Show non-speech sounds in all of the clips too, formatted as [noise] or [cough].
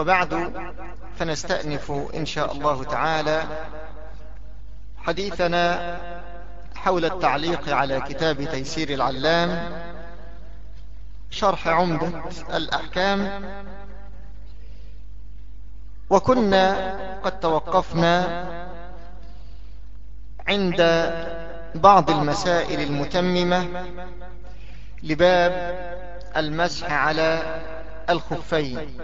وبعد فنستأنف إن شاء الله تعالى حديثنا حول التعليق على كتاب تيسير العلام شرح عمدة الأحكام. وكنا قد توقفنا عند بعض المسائل المتممة لباب المسح على الخفين.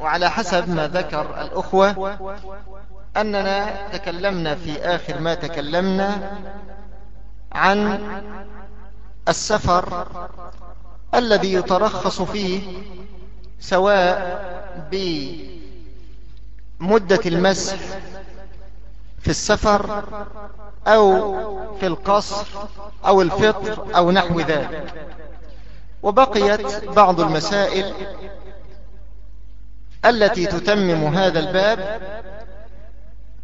وعلى حسب ما ذكر الأخوة أننا تكلمنا في آخر ما تكلمنا عن السفر الذي يترخص فيه سواء بمدة المسح في السفر أو في القصر أو الفطر أو نحو ذلك. وبقيت بعض المسائل التي تتمم هذا الباب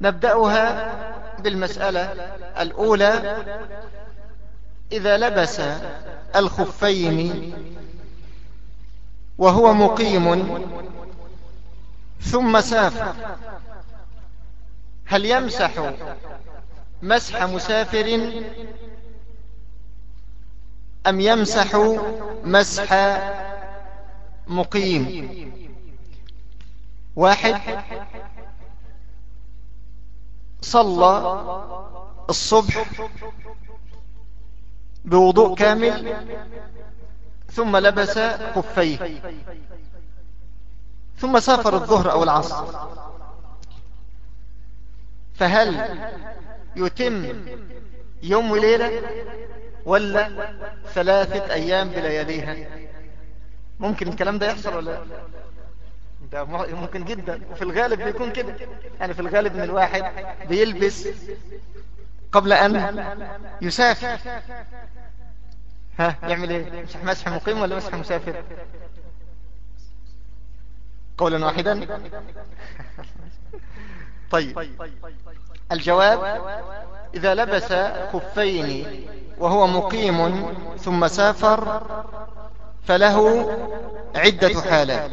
نبدأها بالمسألة الأولى إذا لبس الخفين وهو مقيم ثم سافر هل يمسح مسح مسافر؟ أم يمسح مسح مقيم؟ واحد صلى الصبح بوضوء كامل ثم لبس خفيه ثم سافر الظهر أو العصر. فهل يتم يوم وليلة ولا ثلاثة أيام بلياليها ممكن الكلام ده يحصل ولا ده ممكن جدا. وفي الغالب بيكون كده. يعني في الغالب إن الواحد بيلبس قبل أن يسافر. ها يعمل إيه؟ مسح مسح مقيم ولا مسح مسافر؟ قولا واحدا. [laughs] طيب. الجواب إذا لبس خفين وهو مقيم ثم سافر فله عدة حالات.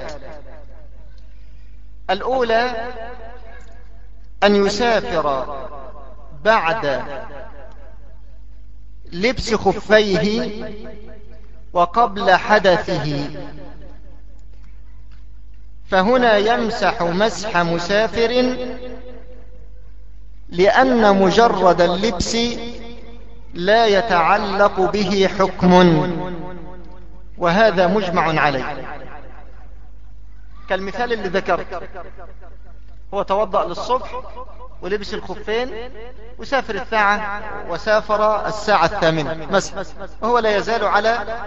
الأولى أن يسافر بعد لبس خفيه وقبل حدثه. فهنا يمسح مسح مسافر لأن مجرد اللبس لا يتعلق به حكم وهذا مجمع عليه. كالمثال اللي ذكرت هو توضأ للصبح ولبس الخفين وسافر الساعة وسافر الساعة الثامنة. مثلا وهو لا يزال على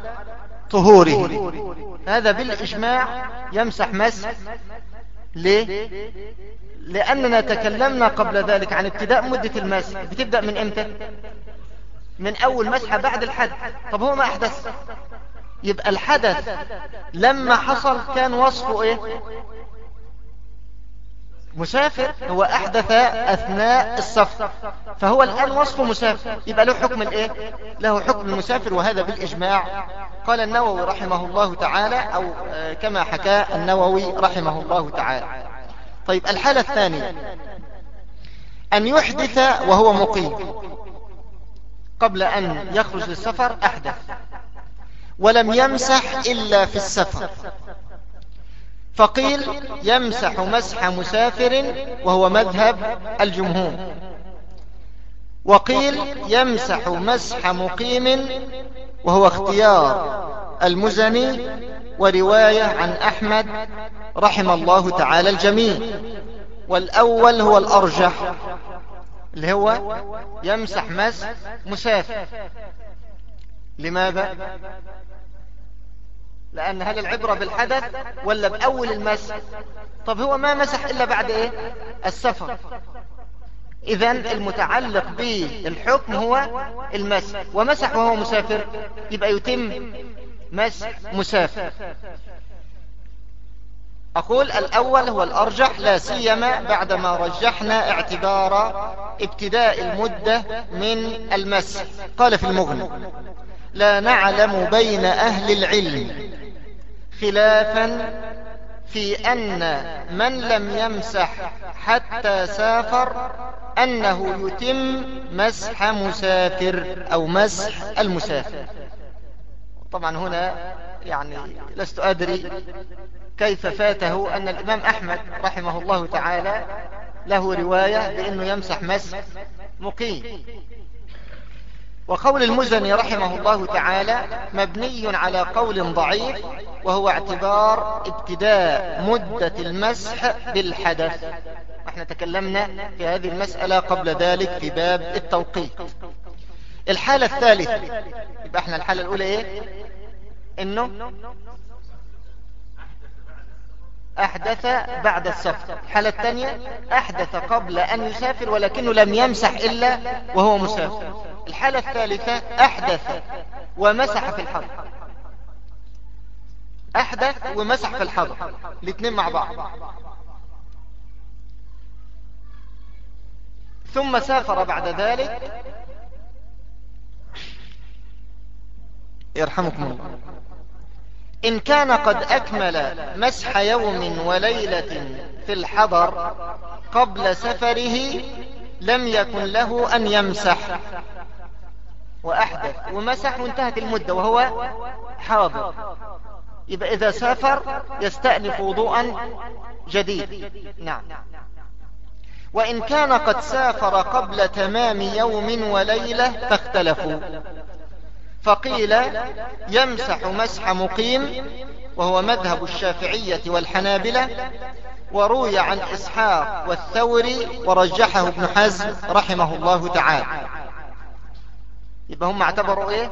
طهوره. هذا بالإجماع يمسح مسح ليه لأننا تكلمنا قبل ذلك عن ابتداء مدة المسح بتبدأ من إمتى؟ من أول مسحة بعد الحدث طب هو ما أحدث؟ يبقى الحدث لما حصل كان وصفه إيه؟ مسافر هو أحدث أثناء السفر. فهو الآن وصفه مسافر. يبقى له حكم الإيه؟ له حكم المسافر وهذا بالإجماع. قال النووي رحمه الله تعالى أو كما حكى النووي رحمه الله تعالى. طيب الحالة الثانية. أن يحدث وهو مقيم. قبل أن يخرج للسفر أحدث. ولم يمسح إلا في السفر. فقيل يمسح مسح مسافر وهو مذهب الجمهور. وقيل يمسح مسح مقيم وهو اختيار المزني ورواية عن أحمد رحم الله تعالى الجميع. والأول هو الأرجح اللي هو يمسح مسح مسافر. لماذا؟ لأن هل العبرة بالحدث ولا بأول المسح؟ طب هو ما مسح إلا بعد إيه؟ السفر. إذا المتعلق بالحكم هو المسح. ومسح وهو مسافر يبقى يتم مسح مسافر. أقول الأول هو الأرجح لا سيما بعدما رجحنا اعتبار ابتداء المدة من المسح. قال في المغنى لا نعلم بين أهل العلم خلافا في أن من لم يمسح حتى سافر أنه يتم مسح مسافر أو مسح المسافر. طبعا هنا يعني لست أدري كيف فاته أن الإمام أحمد رحمه الله تعالى له رواية بأنه يمسح مسح مقيم. وقول المزني رحمه الله تعالى مبني على قول ضعيف وهو اعتبار ابتداء مدة المسح بالحدث. إحنا تكلمنا في هذه المسألة قبل ذلك في باب التوقيت. الحالة الثالثة يبقى إحنا الحالة الأولى إيه؟ إنه أحدث بعد السفر الحالة الثانية أحدث قبل أن يسافر ولكنه لم يمسح إلا وهو مسافر. الحالة الثالثة أحدث ومسح في الحضر أحدث ومسح في الحضر الاثنين مع بعض. ثم سافر بعد ذلك. يرحمكم الله. إن كان قد أكمل مسح يوم وليلة في الحضر قبل سفره لم يكن له أن يمسح. وأحدث ومسح وانتهت المدة وهو حاضر. يبقى إذا سافر يستأنف وضوءا جديد. نعم. وإن كان قد سافر قبل تمام يوم وليلة فاختلفوا. فقيل يمسح مسح مقيم وهو مذهب الشافعية والحنابلة وروي عن إسحاق والثوري ورجحه ابن حزم رحمه الله تعالى. يبقى هم اعتبروا إيه؟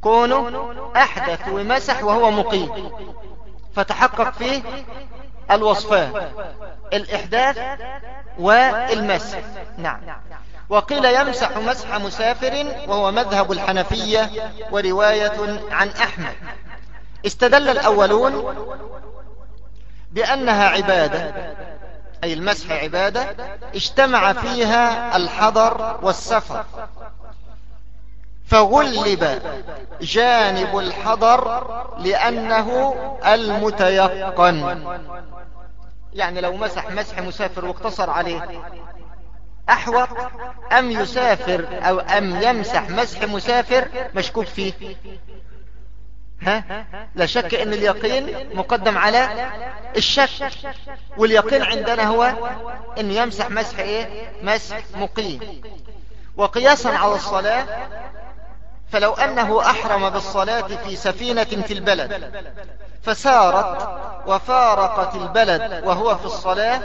كونه احدث ومسح وهو مقيم. فتحقق فيه الوصفان الإحداث والمسح. نعم. وقيل يمسح مسح مسافر وهو مذهب الحنفية ورواية عن أحمد. استدل الأولون بأنها عبادة أي المسح عبادة اجتمع فيها الحضر والسفر. فغلب جانب الحضر لأنه المتيقن. يعني لو مسح مسح مسافر واقتصر عليه أحوط أم يسافر أو أم يمسح مسح مسافر مشكوك فيه. ها؟ لا شك إن اليقين مقدم على الشك واليقين عندنا هو إن يمسح مسح إيه؟ مسح مقيم. وقياسا على الصلاة فلو أنه أحرم بالصلاة في سفينة في البلد فسارت وفارقت البلد وهو في الصلاة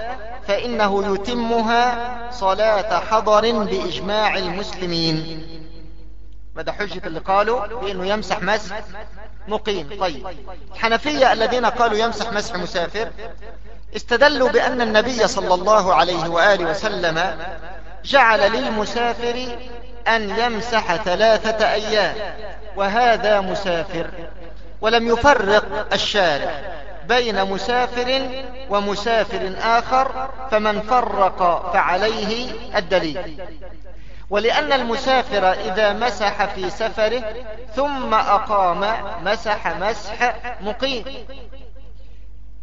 فإنه يتمها صلاة حضر بإجماع المسلمين. ماذا حجة اللي قالوا بأنه يمسح مسح مقيم. طيب الحنفية الذين قالوا يمسح مسح مسافر استدلوا بأن النبي صلى الله عليه وآله وسلم جعل للمسافر أن يمسح ثلاثة أيام وهذا مسافر. ولم يفرق الشارع بين مسافر ومسافر آخر فمن فرق فعليه الدليل. ولأن المسافر إذا مسح في سفره ثم أقام مسح مسح مقيم.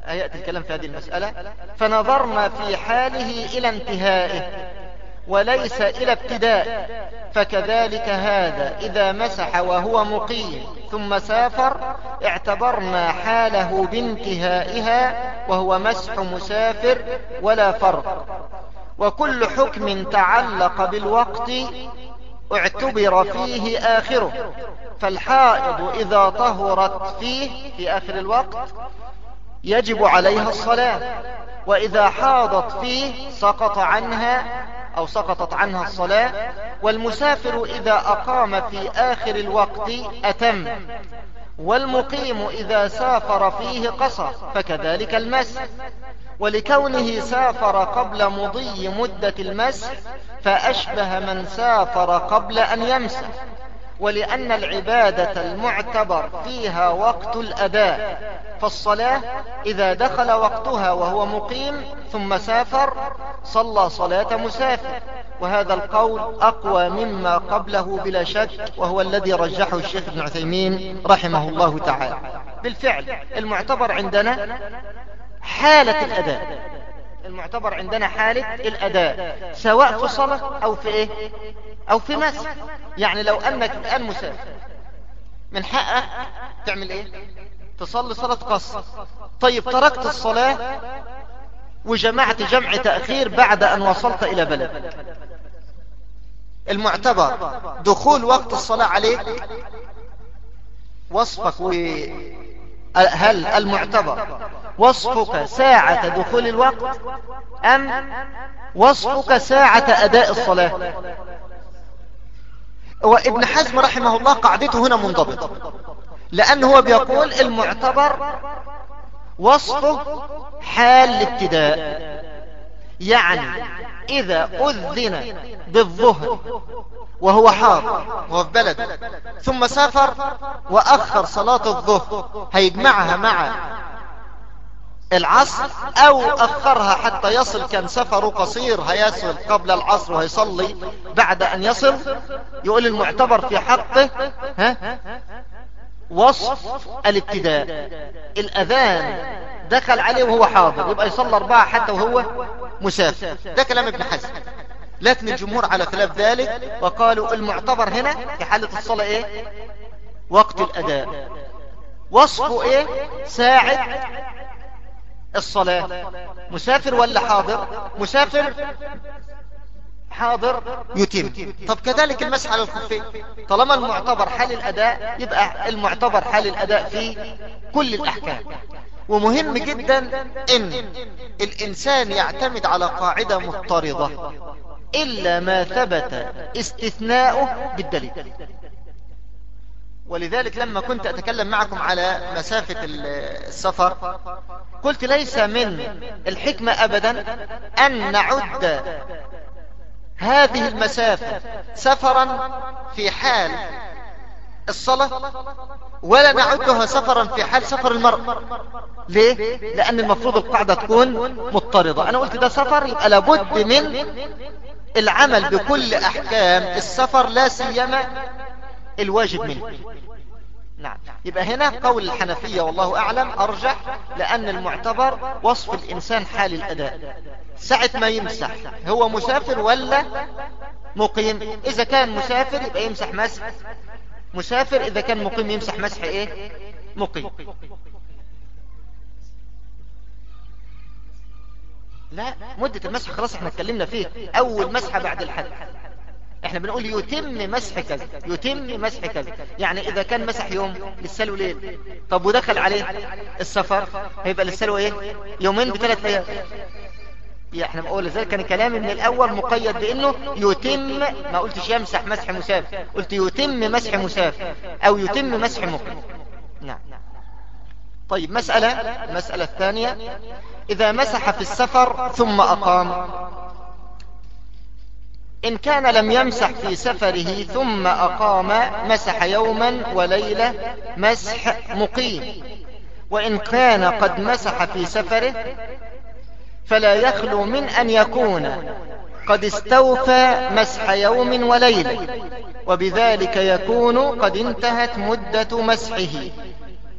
يأتي الكلام في هذه المسألة؟ فنظرنا في حاله إلى انتهائه. وليس إلى ابتداء. فكذلك هذا إذا مسح وهو مقيم ثم سافر اعتبرنا حاله بانتهائها وهو مسح مسافر ولا فرق. وكل حكم تعلق بالوقت اعتبر فيه آخره. فالحائض إذا طهرت فيه في آخر الوقت يجب عليها الصلاة وإذا حاضت فيه سقط عنها أو سقطت عنها الصلاة والمسافر إذا أقام في آخر الوقت أتم والمقيم إذا سافر فيه قصر فكذلك المسح ولكونه سافر قبل مضي مدة المسح فأشبه من سافر قبل أن يمسح ولأن العبادة المعتبر فيها وقت الأداء فالصلاة إذا دخل وقتها وهو مقيم ثم سافر صلى صلاة مسافر. وهذا القول أقوى مما قبله بلا شك وهو الذي رجحه الشيخ ابن عثيمين رحمه الله تعالى. بالفعل المعتبر عندنا حالة الأداء. المعتبر عندنا حالة الأداء سواء في صلاة أو في إيه؟ أو في مسح يعني لو أنك الآن مسافر من حقك تعمل إيه؟ تصلي صلاة قصر. طيب تركت الصلاة وجمعت جمع تأخير بعد أن وصلت إلى بلد. المعتبر دخول وقت الصلاة عليك؟ وصفك و... هل المعتبر وصفك ساعة دخول الوقت أم وصفك ساعة أداء الصلاة؟ وابن حزم رحمه الله قاعدته هنا منضبطة لأنه هو بيقول المعتبر وصفه حال الابتداء يعني إذا أذن بالظهر وهو حاضر وهو في بلد ثم سافر وأخر صلاة الظهر. هيجمعها مع العصر أو أخرها حتى يصل كان سفره قصير هيصل قبل العصر وهيصلي بعد أن يصل. يقول المعتبر في حقه ها؟ وصف الابتداء. الأذان دخل عليه وهو حاضر يبقى يصلي أربعة حتى وهو مسافر. ده كلام ابن حزم. لكن الجمهور على خلاف ذلك وقالوا المعتبر هنا في حالة الصلاة إيه؟ وقت الأداء. وصفه إيه؟ ساعد الصلاة. مسافر ولا حاضر؟ مسافر. حاضر يتم. طب كذلك المسح على الخفين طالما المعتبر حال الأداء يبقى المعتبر حال الأداء في كل الأحكام. ومهم جدا إن الإنسان يعتمد على قاعدة مضطردة إلا ما ثبت استثناؤه بالدليل. ولذلك لما كنت أتكلم معكم على مسافة السفر قلت ليس من الحكمة أبدا أن نعد هذه المسافة سفرا في حال الصلاة ولا نعدها سفرا في حال سفر المرء. ليه؟ لأن المفروض القاعدة تكون مضطردة أنا قلت ده سفر لابد من العمل بكل أحكام. السفر لا سيما الواجب منه. نعم. يبقى هنا قول الحنفية والله أعلم أرجح لأن المعتبر وصف الإنسان حال الأداء. ساعة ما يمسح هو مسافر ولا مقيم؟ إذا كان مسافر يبقى يمسح مسح. مسافر إذا كان مقيم يمسح مسح إيه؟ مقيم. لا مدة المسح خلاص إحنا اتكلمنا فيه. أول مسحة بعد الحد. إحنا بنقول يتم مسح كذا يتم مسح كذا يعني إذا كان مسح يوم للسلو ليل. طب ودخل عليه السفر هيبقى للسلو إيه؟ يومين بثلاث أيام. يا إحنا بقول ذلك كان كلامي من الأول مقيد بإنه يتم ما قلتش يمسح مسح مسافر قلت يتم مسح مسافر أو يتم مسح مقيم. نعم. طيب مسألة المسألة الثانية. إذا مسح في السفر ثم أقام إن كان لم يمسح في سفره ثم أقام مسح يوما وليلة مسح مقيم. وإن كان قد مسح في سفره فلا يخلو من أن يكون. قد استوفى مسح يوم وليلة وبذلك يكون قد انتهت مدة مسحه.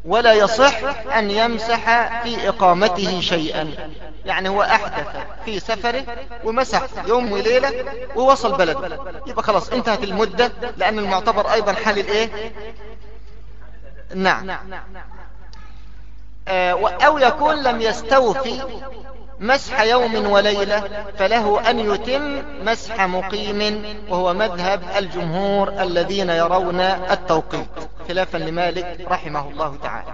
ولا يصح أن يمسح في إقامته شيئا. يعني هو أحدث في سفره ومسح يوم وليلة ووصل بلد يبقى خلاص انتهت المدة لأن المعتبر أيضا حال الإيه؟ نعم. آه أو يكون لم يستوفي مسح يوم وليلة فله أن يتم مسح مقيم وهو مذهب الجمهور الذين يرون التوقيت خلافا لمالك رحمه الله تعالى.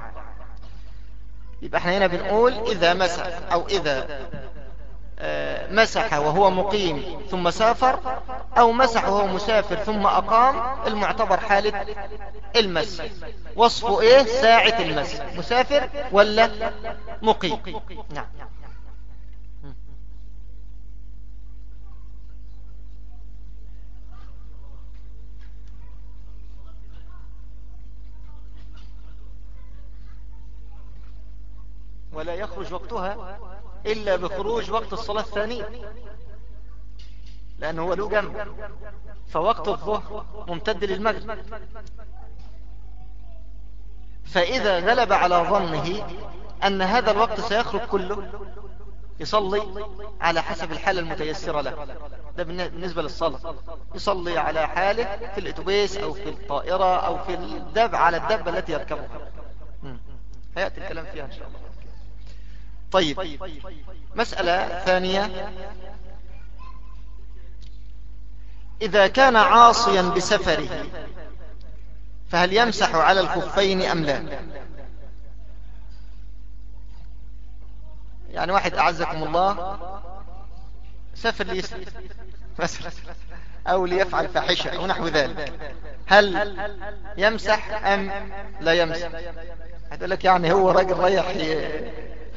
يبقى إحنا هنا بنقول إذا مسح أو إذا مسح وهو مقيم ثم سافر أو مسح وهو مسافر ثم أقام المعتبر حالة المس وصفه إيه؟ ساعة المس مسافر ولا مقيم؟ نعم ولا يخرج وقتها إلا بخروج وقت الصلاة الثانية لأنه هو له جنب. فوقت الظهر ممتد للمغرب. فإذا غلب على ظنه أن هذا الوقت سيخرج كله يصلي على حسب الحالة المتيسرة له. ده بالنسبة للصلاة. يصلي على حاله في الأتوبيس أو في الطائرة أو في الدب على الدبة التي يركبها. هيأتي الكلام فيها إن شاء الله. طيب. مسألة ثانية. إذا كان عاصيا بسفره فهل يمسح على الخفين أم لا؟ يعني واحد أعزكم الله سفر ليسلم مثلا أو ليفعل فاحشة أو نحو ذلك. هل يمسح أم لا يمسح؟ هتقول لك يعني هو راجل رايح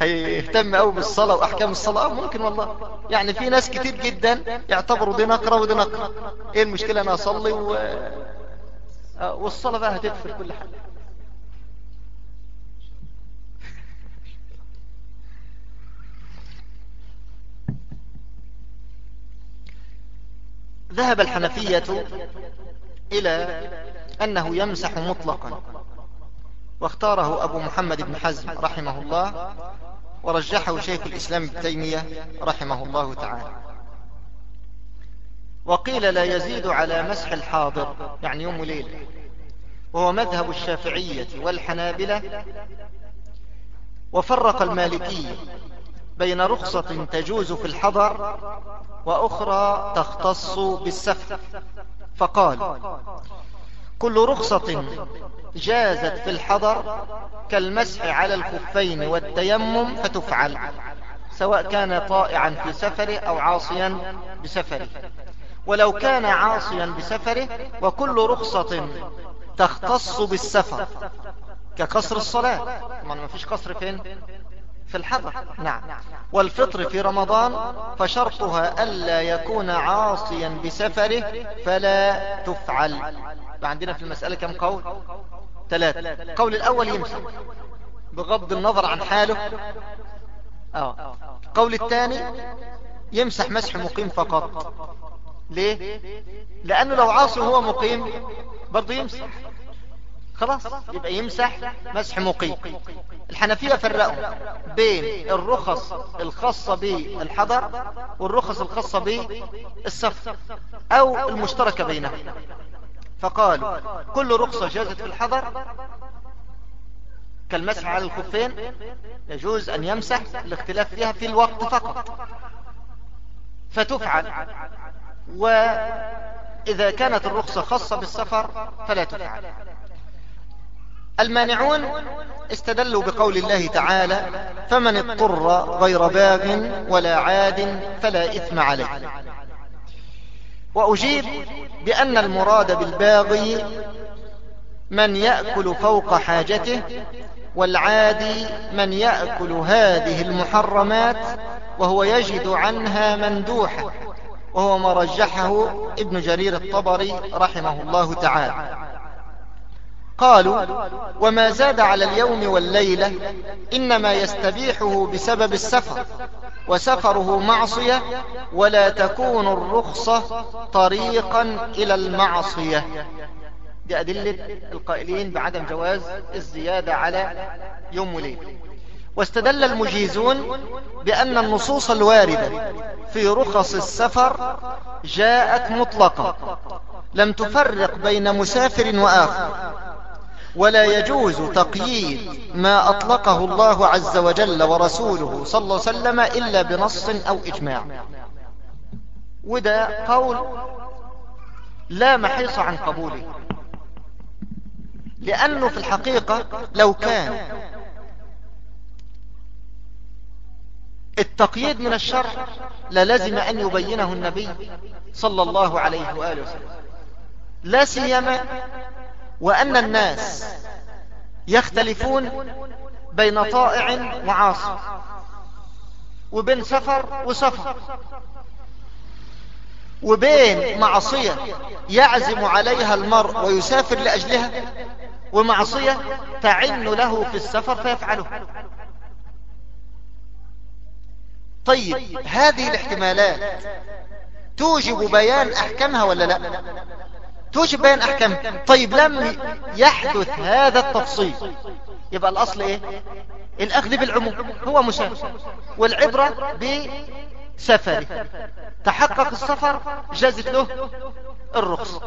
هيهتم قوي بالصلاة وأحكام الصلاة. ممكن والله. يعني في ناس كتير جدا يعتبروا دي نقرة ودي نقرة. إيه المشكلة؟ أنا أصلي و... آه، والصلاة بقى هتدفر كل حاجة. ذهب الحنفية إلى أنه يمسح مطلقا. واختاره أبو محمد بن حزم رحمه الله. ورجحه شيخ الإسلام ابن تيمية رحمه الله تعالى. وقيل لا يزيد على مسح الحاضر يعني يوم وليلة. وهو مذهب الشافعية والحنابلة. وفرق المالكية بين رخصة تجوز في الحضر وأخرى تختص بالسفر فقال كل رخصة جازت في الحضر كالمسح على الخفين والتيمم فتفعل سواء كان طائعا في سفره أو عاصيا بسفره. ولو كان عاصيا بسفره وكل رخصة تختص بالسفر كقصر الصلاة. ما فيش قصر فين؟ في الحضر نعم. والفطر في رمضان فشرطها ألا يكون عاصيا بسفره فلا تفعل. عندنا في المسألة كم قول؟ ثلاثة. قول الأول يمسح بغض النظر عن حاله. آه. قول الثاني يمسح مسح مقيم فقط. ليه؟ لأنه لو عاصي هو مقيم برضه يمسح. خلاص يبقى يمسح مسح مقيم الحنفية فرقوا بين الرخص الخاصة بالحضر والرخص الخاصة بالسفر أو المشتركة بينهم. فقالوا كل رخصة جازت في الحضر كالمسح على الخفين يجوز أن يمسح الاختلاف فيها في الوقت فقط. فتفعل. وإذا كانت الرخصة خاصة بالسفر فلا تفعل. المانعون استدلوا بقول الله تعالى فمن اضطر غير باغ ولا عاد فلا إثم عليه. وأجيب بأن المراد بالباغي من يأكل فوق حاجته والعادي من يأكل هذه المحرمات وهو يجد عنها مندوحة وهو ما رجحه ابن جرير الطبري رحمه الله تعالى. قالوا وما زاد على اليوم والليلة إنما يستبيحه بسبب السفر وسفره معصية ولا تكون الرخصة طريقا إلى المعصية. دي أدلة القائلين بعدم جواز الزيادة على يوم وليل واستدل المجيزون بأن النصوص الواردة في رخص السفر جاءت مطلقة لم تفرق بين مسافر وآخر. ولا يجوز تقييد ما أطلقه الله عز وجل ورسوله صلى الله عليه وسلم إلا بنص أو إجماع. وده قول لا محيص عن قبوله. لأنه في الحقيقة لو كان التقييد من الشرع للزم أن يبينه النبي صلى الله عليه وآله وسلم. لا سيما وأن الناس يختلفون بين طائع وعاصي وبين سفر وسفر وبين معصية يعزم عليها المرء ويسافر لأجلها ومعصية تعن له في السفر فيفعله. طيب هذه الاحتمالات توجب بيان أحكامها ولا لا؟ توجب بيان أحكامها طيب لم يحدث هذا التفصيل. يبقى الأصل إيه؟ الأخذ بالعموم. هو مسافر. والعبرة بسفره تحقق السفر جازت له الرخصة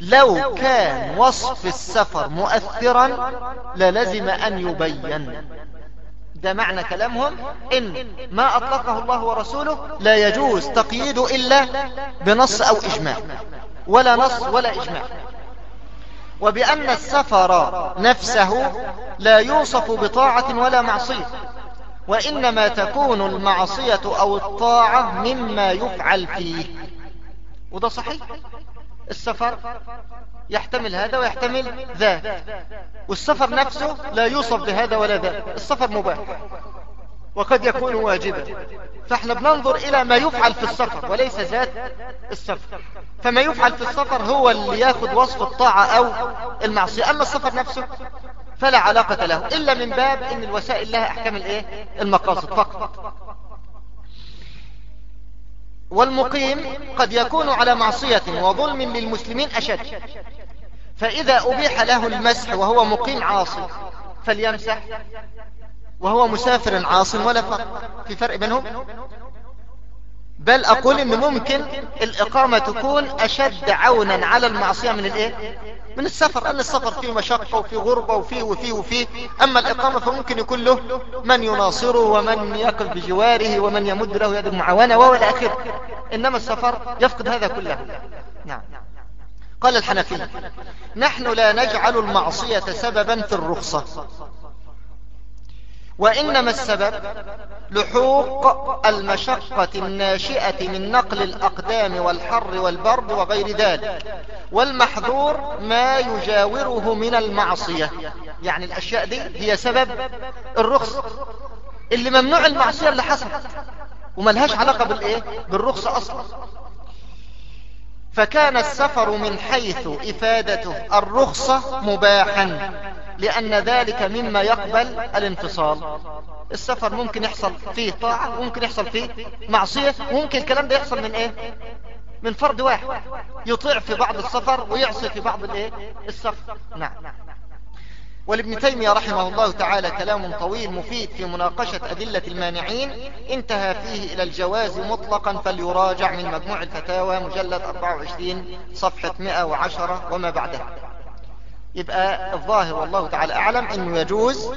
لو كان وصف السفر مؤثرا للزم أن يبين. ده معنى كلامهم إن ما أطلقه الله ورسوله لا يجوز تقييد إلا بنص أو إجماع ولا نص ولا إجماع. وبأن السفر نفسه لا يوصف بطاعة ولا معصية وإنما تكون المعصية أو الطاعة مما يفعل فيه. وده صحيح؟ السفر يحتمل هذا ويحتمل ذاك والسفر نفسه لا يوصف بهذا ولا ذاك السفر مباح. وقد يكون واجبا. فاحنا بننظر إلى ما يفعل في السفر وليس ذات السفر. فما يفعل في السفر هو اللي ياخد وصف الطاعة أو المعصية. أما السفر نفسه فلا علاقة له إلا من باب إن الوسائل لها أحكام الإيه؟ المقاصد فقط. والمقيم قد يكون على معصية وظلم للمسلمين أشد. فإذا أبيح له المسح وهو مقيم عاصي فليمسح وهو مسافر عاص ولا فرق في فرق بينهم؟ بل أقول إن ممكن الإقامة تكون أشد عونا على المعصية من الإيه؟ من السفر أن السفر فيه مشقة وفيه غربة وفيه وفيه وفيه. أما الإقامة فممكن يكون له من يناصره ومن يقف بجواره ومن يمد له يد المعاونة وإلى آخره إنما السفر يفقد هذا كله. نعم. قال الحنفي نحن لا نجعل المعصية سببا في الرخصة. وإنما السبب لحوق المشقة الناشئة من نقل الأقدام والحر والبرد وغير ذلك. والمحظور ما يجاوره من المعصية. يعني الأشياء دي هي سبب الرخص اللي ممنوع المعصية اللي حصلت وملهاش علاقة بالإيه؟ بالرخصة أصلا. فكان السفر من حيث إفادته الرخصة مباحا لأن ذلك مما يقبل الانفصال. السفر ممكن يحصل فيه طاعة وممكن يحصل فيه معصية وممكن الكلام ده يحصل من إيه؟ من فرد واحد. يطيع في بعض السفر ويعصي في بعض الإيه؟ السفر. نعم. ولابن تيمية رحمه الله تعالى كلام طويل مفيد في مناقشة أدلة المانعين. انتهى فيه إلى الجواز مطلقا فليراجع من مجموع الفتاوى مجلد 24 صفحة 110 وما بعدها يبقى الظاهر والله تعالى أعلم أنه يجوز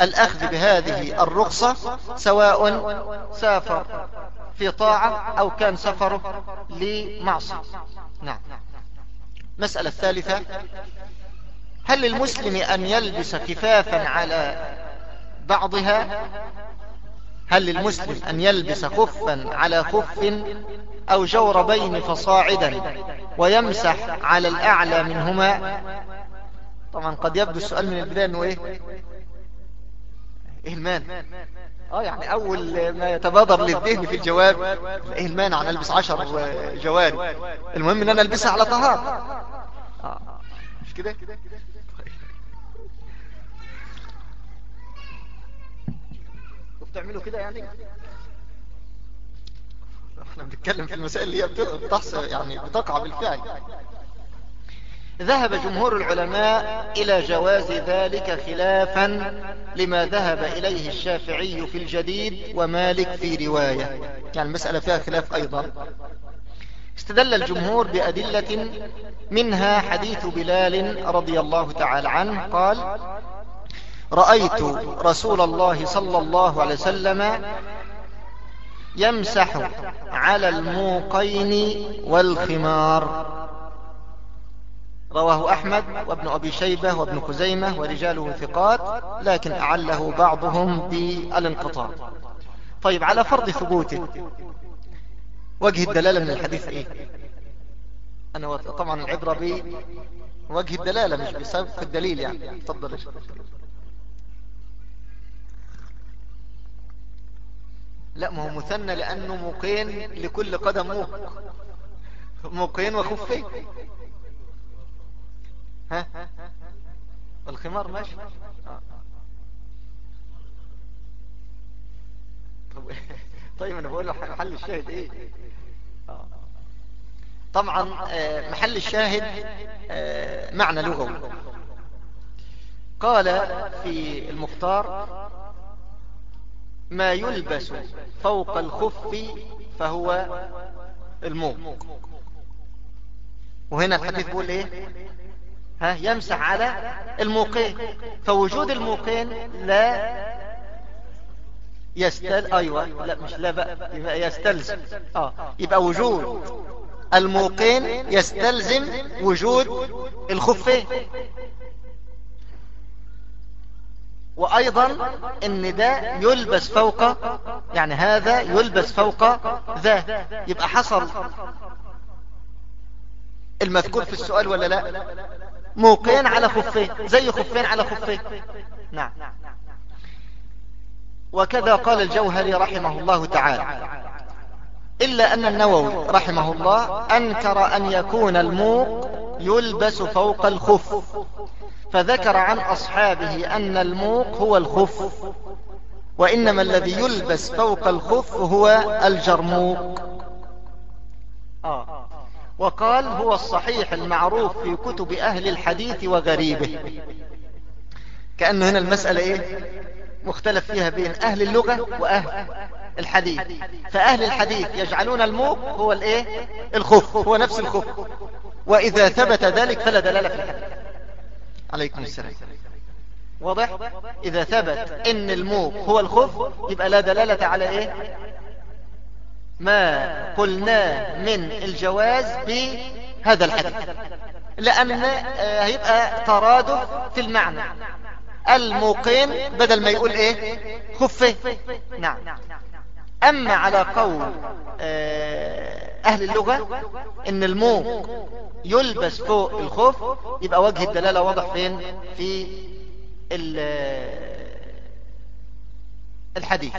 الأخذ بهذه الرخصة سواء سافر في طاعة أو كان سفره لمعصية. نعم. مسألة الثالثة هل للمسلم أن يلبس كفافا على بعضها؟ هل للمسلم أن يلبس خفا على خف أو جوربين فصاعدا ويمسح على الأعلى منهما؟ طبعا قد يبدو السؤال من البداية أنه إيه؟ إهمان آه يعني أول ما يتبادر للذهن في الجواب إيه المانع أنا ألبس عشر جوارب. المهم إن أنا ألبسها على طهار آه. مش كده؟ بتعملوا كده يعني؟ إحنا بنتكلم في المسائل اللي هي بتحصل يعني بتقع بالفعل. ذهب جمهور العلماء إلى جواز ذلك خلافا لما ذهب إليه الشافعي في الجديد ومالك في رواية. يعني المسألة فيها خلاف أيضا. استدل الجمهور بأدلة منها حديث بلال رضي الله تعالى عنه قال رأيت رسول الله صلى الله عليه وسلم يمسح على الموقين والخمار. رواه أحمد وابن أبي شيبة وابن خزيمة ورجاله ثقات لكن أعله بعضهم بالانقطاع. طيب على فرض ثبوته وجه الدلالة من الحديث إيه؟ أنا طبعا العبرة بوجه الدلالة مش بسبب الدليل يعني. تفضل لا ما هو مثنى لأنه موقين لكل قدم موق موقين وخفين ها الخمار ماشي آه. طيب أنا بقول محل الشاهد إيه آه. طبعا آه، محل الشاهد معنى لغوي قال في المختار ما يلبس فوق الخف فهو الموق وهنا الحديث بيقول إيه؟ ها يمسح على الموقين. فوجود الموقين لا يستل أيوه لا مش لا بقى يبقى يستلزم. آه يبقى وجود الموقين يستلزم وجود الخفين وأيضا ان ده يلبس فوق يعني هذا يلبس فوق ذا. يبقى حصل. المذكور في السؤال ولا لا؟ موقين على خفين زي خفين على خفين. نعم. وكذا قال الجوهري رحمه الله تعالى. إلا أن النووي رحمه الله أنكر أن يكون الموق يلبس فوق الخف. فذكر عن أصحابه أن الموق هو الخف وإنما الذي يلبس فوق الخف هو الجرموق. آه. وقال هو الصحيح المعروف في كتب أهل الحديث وغريبه. كأنه هنا المسألة إيه؟ مختلف فيها بين أهل اللغة وأهل الحديث. فأهل الحديث يجعلون الموق هو الإيه؟ الخف هو نفس الخف. وإذا ثبت ذلك فلا دلالة في الحديث عليكم السلام. واضح؟ إذا ثبت إن الموق هو الخف يبقى لا دلالة على إيه؟ ما قلناه من الجواز بهذا الحديث. لأن هيبقى ترادف في المعنى. الموقين بدل ما يقول إيه؟ خفه. نعم. أما على قول آه، أهل اللغة إن الموق يلبس فوق الخف يبقى وجه الدلالة واضح فين؟ في الحديث.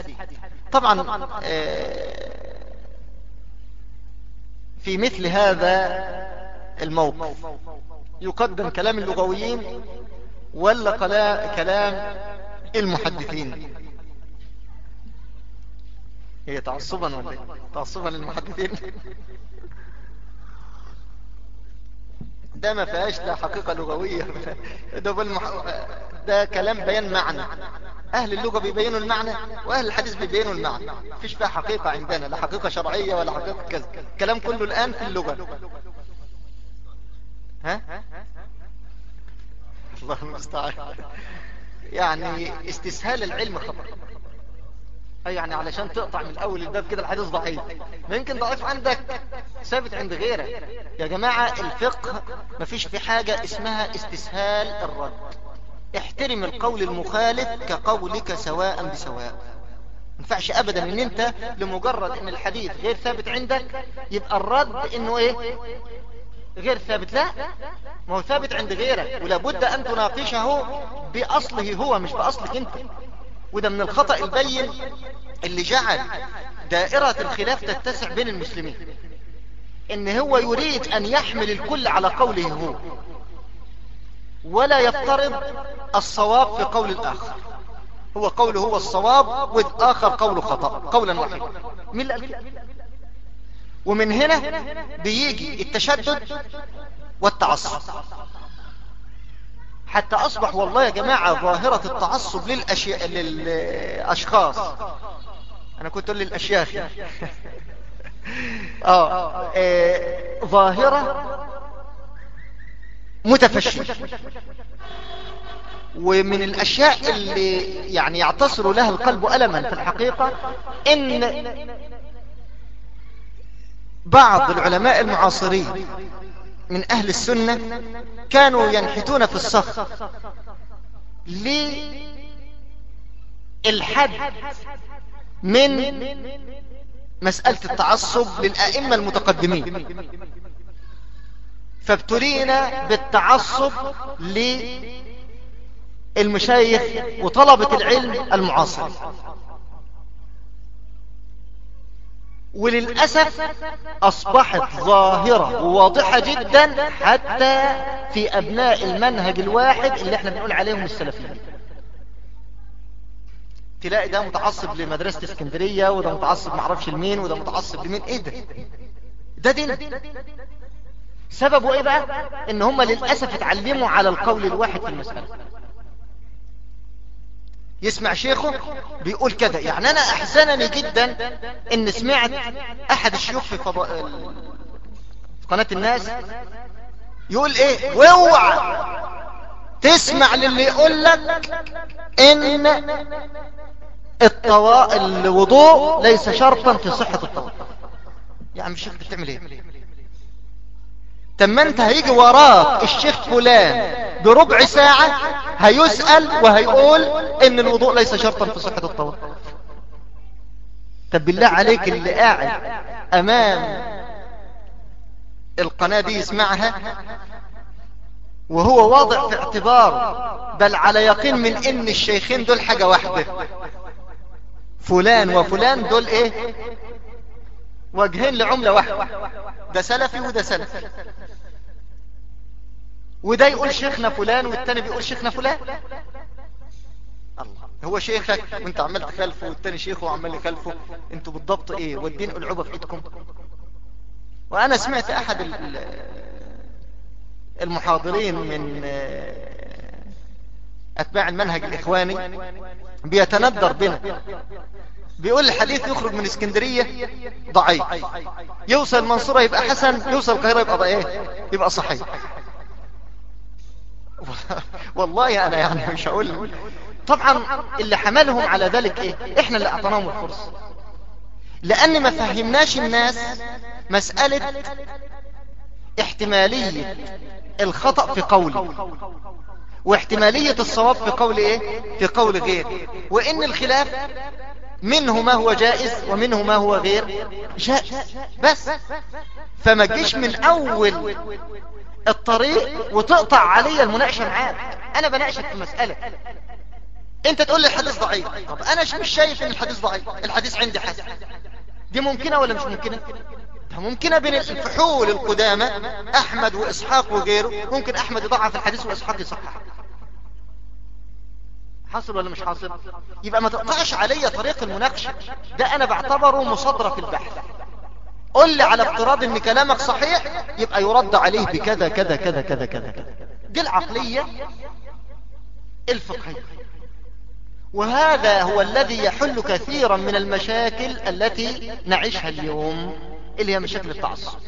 طبعا آه، في مثل هذا الموقف. يقدم كلام اللغويين ولا كلام المحدثين. هي تعصبا ولا تعصبا للمحدثين. ده ما فيهاش لا حقيقة لغوية. ده. ده كلام بيان معنى. أهل اللغة بيبينوا المعنى وأهل الحديث بيبينوا المعنى. مفيش فيها حقيقة عندنا لا حقيقة شرعية ولا حقيقة كذا. الكلام كله الآن في اللغة. ها؟ الله المستعان. يعني استسهال العلم خطر أي يعني علشان تقطع من اول الباب كده الحديث ضعيف. ما يمكن ضعيف عندك ثابت عند غيرك. يا جماعة الفقه مفيش في حاجة اسمها استسهال الرد. احترم القول المخالف كقولك سواء بسواء. ينفعش ابدا إن أنت لمجرد إن الحديث غير ثابت عندك يبقى الرد إنه إيه؟ غير ثابت. لا ما هو ثابت عند غيرك. ولابد أن تناقشه بأصله هو مش بأصلك أنت. وده من الخطأ البين اللي جعل دائرة الخلاف تتسع بين المسلمين. إن هو يريد أن يحمل الكل على قوله هو ولا يفترض الصواب في قول الآخر. هو قوله هو الصواب والاخر قوله خطأ قولا واحدا. من ومن هنا بيجي التشدد والتعصب. حتى أصبح والله يا جماعة ظاهرة التعصب للأشياء للأشخاص أنا كنت أقول للأشياخ [laughs] آه. آه ظاهرة متفشية ومن الأشياء اللي يعني يعتصر لها القلب ألما في الحقيقة إن بعض العلماء المعاصرين من أهل السنة كانوا ينحتون في الصخر للحد من مسألة التعصب للأئمة المتقدمين. فابتلينا بالتعصب للمشايخ وطلبة العلم المعاصر. وللأسف أصبحت ظاهرة وواضحة جدا حتى في أبناء المنهج الواحد اللي إحنا بنقول عليهم السلفيين. تلاقي ده متعصب لمدرسة اسكندرية وده متعصب معرفش لمين وده متعصب لمين. إيه ده؟ ده دين. سببه إيه بقى؟ إن هم للأسف اتعلموا على القول الواحد في المسألة. يسمع شيخه بيقول كده يعني أنا أحزنني جدا إن سمعت أحد الشيوخ في فضاء في قناة الناس يقول إيه؟ وأوعى تسمع للي يقول لك إن الطواء الوضوء ليس شرطا في صحة الطواء. يا عم الشيخ بتعمل إيه؟ تم انت هيجي وراك الشيخ فلان بربع ساعة هيسأل وهيقول إن الوضوء ليس شرطا في صحة الطواف طب بالله عليك اللي قاعد أمام القناة دي يسمعها وهو واضع في اعتبار بل على يقين من إن الشيخين دول حاجة واحدة. فلان وفلان دول إيه؟ وجهين لعملة واحدة. ده سلفي وده سلفي. وده يقول شيخنا فلان والتاني بيقول شيخنا فلان. الله. هو شيخك وانت عمال تخلفه والتاني شيخه وعمال يخلفه أنتوا بالضبط إيه؟ والدين العوبة في ايدكم. وأنا سمعت أحد المحاضرين من أتباع المنهج الإخواني بيتندر بنا. بيقول الحديث يخرج من اسكندرية ضعيف. يوصل المنصورة يبقى حسن يوصل القاهرة يبقى ضعيف. يبقى صحيح. [laughs] والله أنا يعني مش هقول. طبعا اللي حملهم على ذلك إيه؟ إحنا اللي اعطناهم الفرصة. لأن ما فهمناش الناس مسألة احتمالية الخطأ في قولي. واحتمالية الصواب في قول إيه؟ في قول غير وإن الخلاف منه ما هو جائز ومنه ما هو غير جائز. بس فما تجيش من أول الطريق وتقطع علي المناقشة معاك. أنا بناقشك في مسألة. أنت تقول لي الحديث ضعيف. طب أنا مش شايف إن الحديث ضعيف. الحديث عندي حسن. دي ممكنة ولا مش ممكنة؟ ممكنة بين الفحول القدامى أحمد وإسحاق وغيره. ممكن أحمد يضعف الحديث وإسحاق يصحح حاصل ولا مش حاصل؟ يبقى ما تقطعش علي طريق المناقشة. ده أنا بعتبره مصادرة في البحث. قل لي على افتراض إن كلامك صحيح يبقى يرد عليه بكذا كذا كذا كذا كذا كذا. دي العقلية الفقهية. وهذا هو الذي يحل كثيرا من المشاكل التي نعيشها اليوم اللي هي مشاكل التعصب.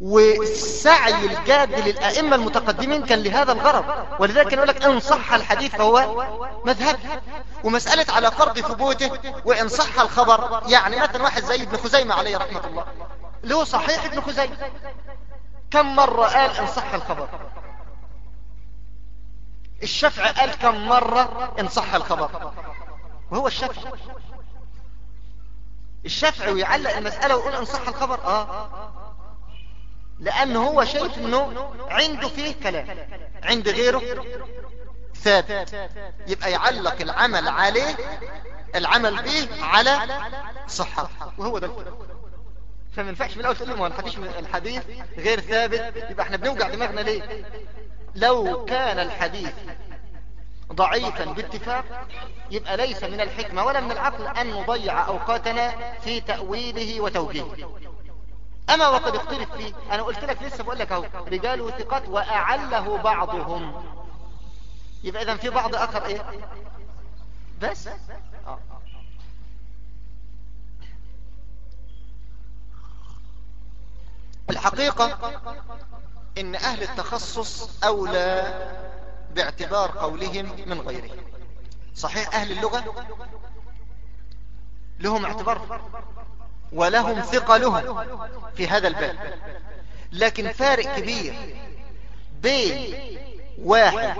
والسعي الجاد للأئمة المتقدمين كان لهذا الغرض. ولذلك يقول لك إن صح الحديث فهو مذهب. ومسألة على فرض ثبوته وإن صح الخبر يعني مثلا واحد زي ابن خزيمة عليه رحمة الله. له صحيح ابن خزيمة. كم مرة قال إن صح الخبر؟ الشفع قال كم مرة إن صح الخبر؟ وهو الشفع الشفع ويعلق المسألة ويقول إن صح الخبر؟ آه. لأنه هو شايف أنه عنده فيه كلام. عند غيره ثابت. يبقى يعلق العمل عليه العمل به على صحة. وهو ده. فما ينفعش من الأول تقول لهم الحديث الحديث غير ثابت يبقى إحنا بنوجع دماغنا ليه؟ لو كان الحديث ضعيفا باتفاق يبقى ليس من الحكمة ولا من العقل أن نضيع أوقاتنا في تأويله وتوجيهه. أما وقد اختلف فيه أنا قلت لك لسه بقول لك أهو رجال وثقات وأعله بعضهم. يبقى إذا في بعض آخر إيه؟ بس؟ آه. الحقيقة إن أهل التخصص أولى باعتبار قولهم من غيرهم. صحيح أهل اللغة؟ لهم اعتبار. ولهم ثقلهم في هذا الباب. لكن فارق كبير بين واحد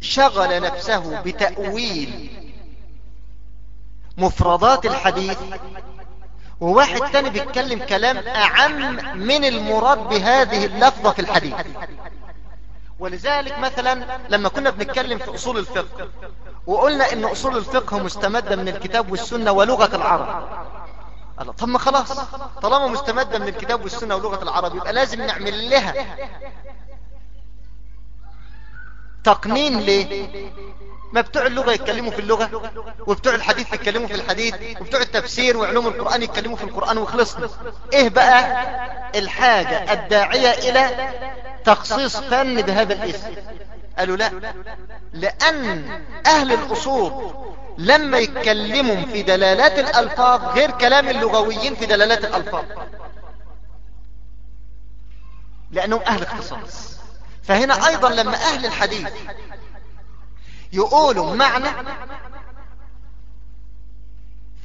شغل نفسه بتأويل مفردات الحديث وواحد تاني بيتكلم كلام أعم من المراد بهذه اللفظة في الحديث. ولذلك مثلا لما كنا بنتكلم في أصول الفقه وقلنا إن أصول الفقه مستمدة من الكتاب والسنة ولغة العرب. الله طب ما خلاص طالما مستمدة من الكتاب والسنة ولغة العرب يبقى لازم نعمل لها تقنين ليه ما بتوع اللغة يتكلموا في اللغة وبتوع الحديث يتكلموا في الحديث وبتوع التفسير وعلوم القرآن يتكلموا في القرآن وخلصنا. إيه بقى؟ الحاجة الداعية إلى تخصيص فن بهذا الاسم قالوا لا. لأن أهل الأصول لما يتكلموا في دلالات الألفاظ غير كلام اللغويين في دلالات الألفاظ. لأنهم أهل اختصاص. فهنا أيضا لما أهل الحديث يقولوا معنى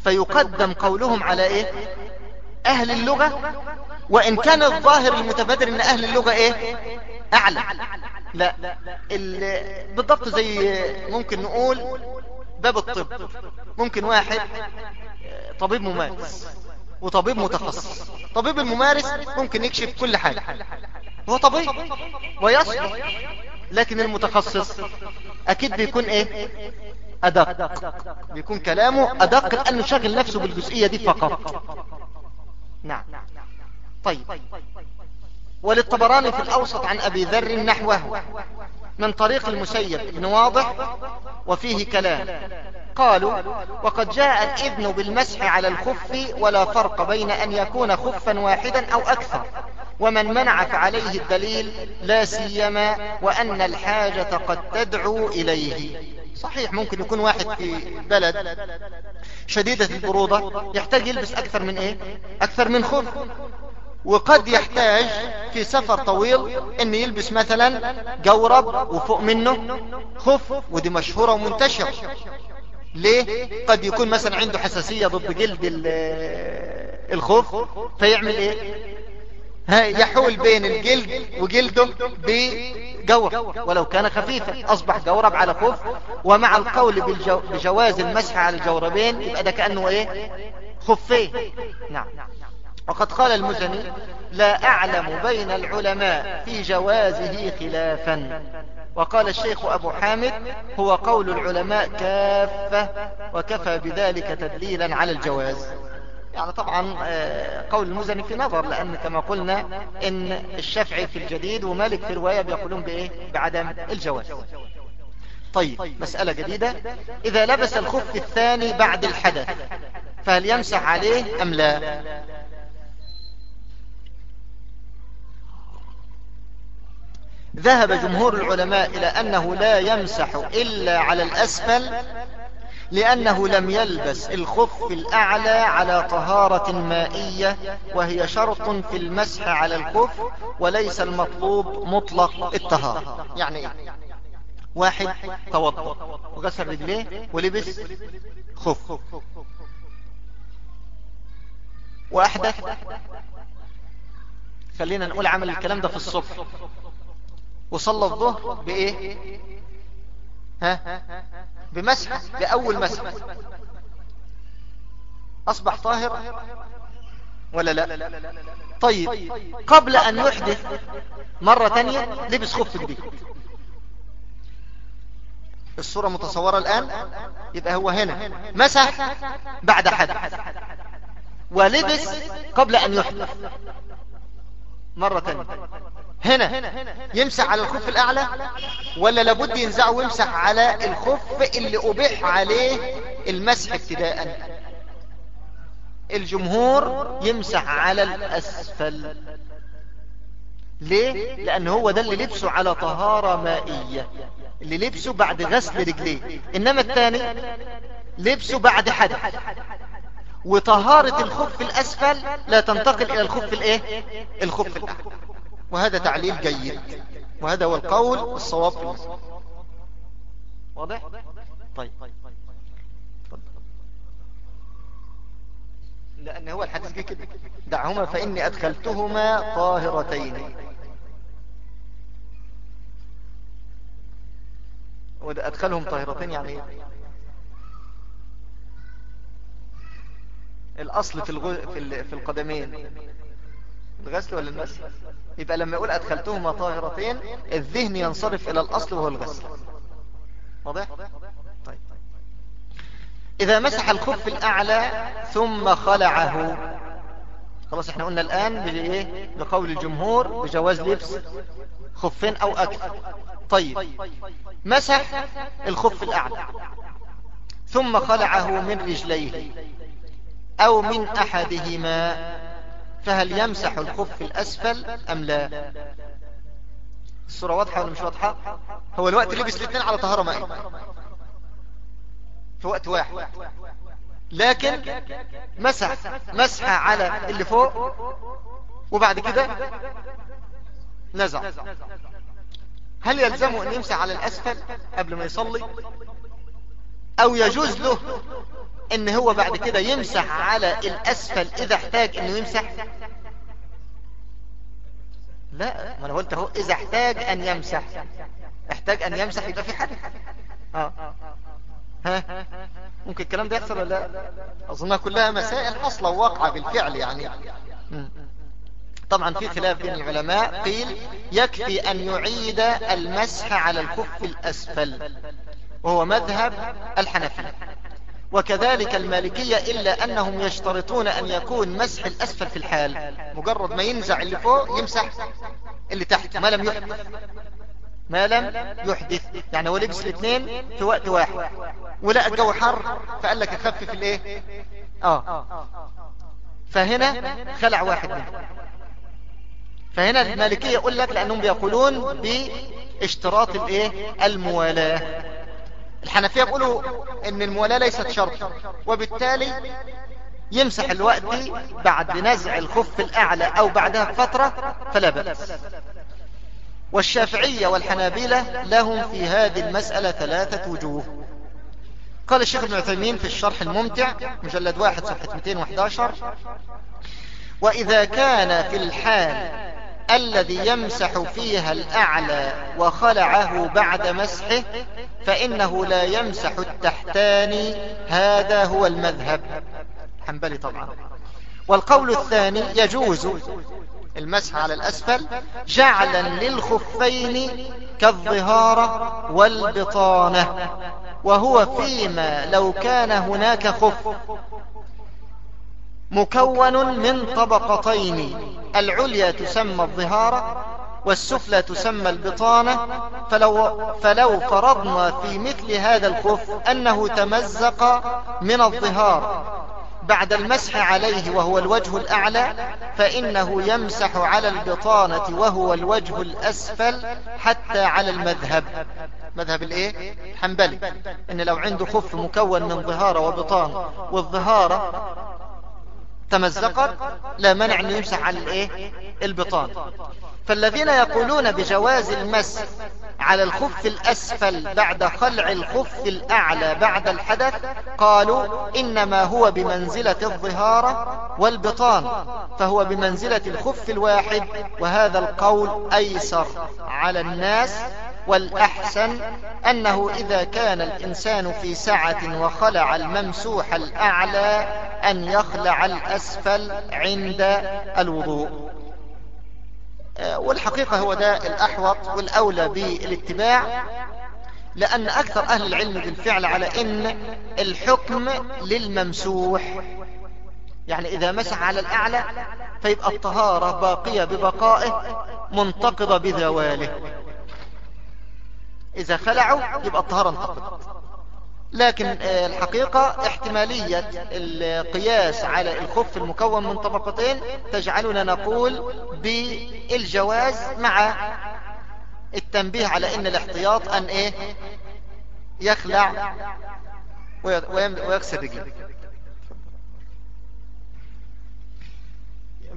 فيقدم قولهم على إيه؟ أهل اللغة وإن كان الظاهر المتبادر إن أهل اللغة إيه؟ أعلى. لا. بالضبط زي ممكن نقول باب الطب. ممكن واحد طبيب ممارس وطبيب متخصص. طبيب الممارس ممكن يكشف كل حاجة. هو طبيب ويصبر لكن المتخصص أكيد بيكون إيه؟ أدق. بيكون كلامه أدق لأنه شاغل نفسه بالجزئية دي فقط. نعم. طيب. وللطبراني في الأوسط عن أبي ذر نحوه من طريق المسيب بن واضح وفيه كلام. قالوا وقد جاء الإذن بالمسح على الخف ولا فرق بين أن يكون خفا واحدا أو أكثر. ومن منع فعليه الدليل لا سيما وأن الحاجة قد تدعو إليه. صحيح ممكن يكون واحد في بلد شديدة البرودة يحتاج يلبس أكثر من إيه؟ أكثر من خف. وقد يحتاج في سفر طويل ان يلبس مثلا جورب وفوق منه خف ودي مشهورة ومنتشرة. ليه؟ قد يكون مثلا عنده حساسية ضد جلد الخوف فيعمل إيه؟ يحول بين الجلد وجلده بجور ولو كان خفيفا أصبح جورب على خوف ومع القول بجواز المسح على الجوربين يبقى ده كأنه إيه؟ خفين نعم. وقد قال المزني لا أعلم بين العلماء في جوازه خلافا. وقال الشيخ أبو حامد هو قول العلماء كافة وكفى بذلك تدليلا على الجواز. يعني طبعا قول المزني في نظر لأن كما قلنا إن الشافعي في الجديد ومالك في رواية بيقولون بإيه؟ بعدم الجواز. طيب مسألة جديدة. إذا لبس الخف الثاني بعد الحدث فهل يمسح عليه أم لا؟ ذهب جمهور العلماء إلى أنه لا يمسح إلا على الأسفل لأنه لم يلبس الخف الأعلى على طهارة مائية وهي شرط في المسح على الخف وليس المطلوب مطلق الطهارة. يعني إيه؟ واحد توضأ وغسل رجليه ولبس خف. وأحدث خلينا نقول عمل الكلام ده في الصبح. وصلى الظهر بإيه؟ ها؟ بمسح بأول مسح. أصبح طاهر ولا لا؟ طيب قبل أن يحدث مرة تانية لبس خف جديد الصورة متصورة الآن؟ يبقى هو هنا. مسح بعد حدث ولبس قبل أن يحدث مرة تانية. هنا يمسح على الخف الأعلى ولا لابد ينزعه ويمسح على الخف اللي أبيح عليه المسح ابتداء الجمهور يمسح على الأسفل. ليه؟ لأن هو ده اللي لبسه على طهارة مائية. اللي لبسه بعد غسل رجليه. إنما الثاني لبسه بعد حدث وطهارة الخف الأسفل لا تنتقل إلى الخف الإيه؟ الخف الأعلى. وهذا تعليل جيد. وهذا هو القول الصواب في المسألة واضح؟ طيب. لأن لأن هو الحديث جه كده دعهما فإني أدخلتهما طاهرتين. وأدخلهم طاهرتين يعني إيه؟ الأصل في, الغو... في, في القدمين. الغسل ولا المسح يبقى لما يقول أدخلتهما طاهرتين الذهن ينصرف إلى الأصل وهو الغسل. واضح؟ طيب. إذا مسح الخف الأعلى ثم خلعه. خلاص إحنا قلنا الآن بإيه؟ بقول الجمهور بجواز لبس خفين أو أكثر. طيب. مسح الخف الأعلى ثم خلعه من رجليه أو من أحدهما. فهل يمسح الخف الأسفل أم لا؟ الصورة واضحة ولا مش واضحة؟ هو الوقت لبس الاثنين على طهارة مائية. في وقت واحد. لكن مسح مسح على اللي فوق وبعد كده نزع. هل يلزمه أن يمسح على الأسفل قبل ما يصلي؟ أو يجوز له إن هو بعد كده يمسح على الأسفل إذا احتاج إنه يمسح؟ لا ما أنا قلت أهو إذا احتاج أن يمسح. احتاج أن يمسح يبقى في حدث آه. ها؟ ممكن الكلام ده يحصل ولا لا؟ أظنها كلها مسائل حصلة وواقعة بالفعل يعني. طبعا في خلاف بين العلماء قيل يكفي أن يعيد المسح على الكف الأسفل وهو مذهب الحنفية. وكذلك المالكية إلا أنهم يشترطون أن يكون مسح الأسفل في الحال. مجرد ما ينزع اللي فوق يمسح اللي تحت. ما لم يحدث ما لم يحدث. يعني هو لبس الاثنين في وقت واحد. ولقى الجو حر فقال لك أخفف الإيه؟ آه. فهنا خلع واحد منه فهنا المالكية يقول لك لأنهم بيقولون باشتراط الإيه؟ الموالاة. الحنفية يقولوا إن الموالاة ليست شرط وبالتالي يمسح الوقت بعد نزع الخف الأعلى أو بعدها بفترة فلا بأس. والشافعية والحنابلة لهم في هذه المسألة ثلاثة وجوه. قال الشيخ ابن عثيمين في الشرح الممتع مجلد واحد صفحة 211 وإذا كان في الحال الذي يمسح فيها الأعلى وخلعه بعد مسحه فإنه لا يمسح التحتاني هذا هو المذهب حنبلي طبعا. والقول الثاني يجوز المسح على الأسفل جعلا للخفين كالظهارة والبطانة وهو فيما لو كان هناك خف مكون من طبقتين. العليا تسمى الظهارة والسفلى تسمى البطانة فلو, فلو فرضنا في مثل هذا الخف أنه تمزق من الظهار بعد المسح عليه وهو الوجه الأعلى فإنه يمسح على البطانة وهو الوجه الأسفل حتى على المذهب. مذهب الإيه؟ حنبلي إن لو عنده خف مكون من ظهارة وبطانة والظهارة تمزقت لا منع إنه يمسح على الإيه؟ البطان. فالذين يقولون بجواز المسح على الخف الأسفل بعد خلع الخف الأعلى بعد الحدث قالوا إنما هو بمنزلة الظهارة والبطان فهو بمنزلة الخف الواحد وهذا القول أيسر على الناس والأحسن أنه إذا كان الإنسان في سعة وخلع الممسوح الأعلى أن يخلع الأسفل عند الوضوء. والحقيقة هو ده الأحوط والأولى بالاتباع لأن أكثر أهل العلم بالفعل على أن الحكم للممسوح. يعني إذا مسح على الأعلى فيبقى الطهارة باقية ببقائه منتقضة بذواله إذا خلعوا يبقى الطهارة انتقضت. لكن آه، الحقيقة احتمالية القياس على الخف المكون من طبقتين تجعلنا نقول بالجواز مع التنبيه على إن الاحتياط أن إيه؟ يخلع ويغسل رجله.